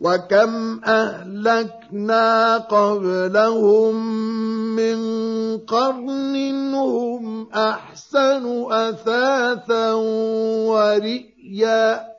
وكم أهلكنا قبلهم من قرن هم أحسن أثاثا ورئيا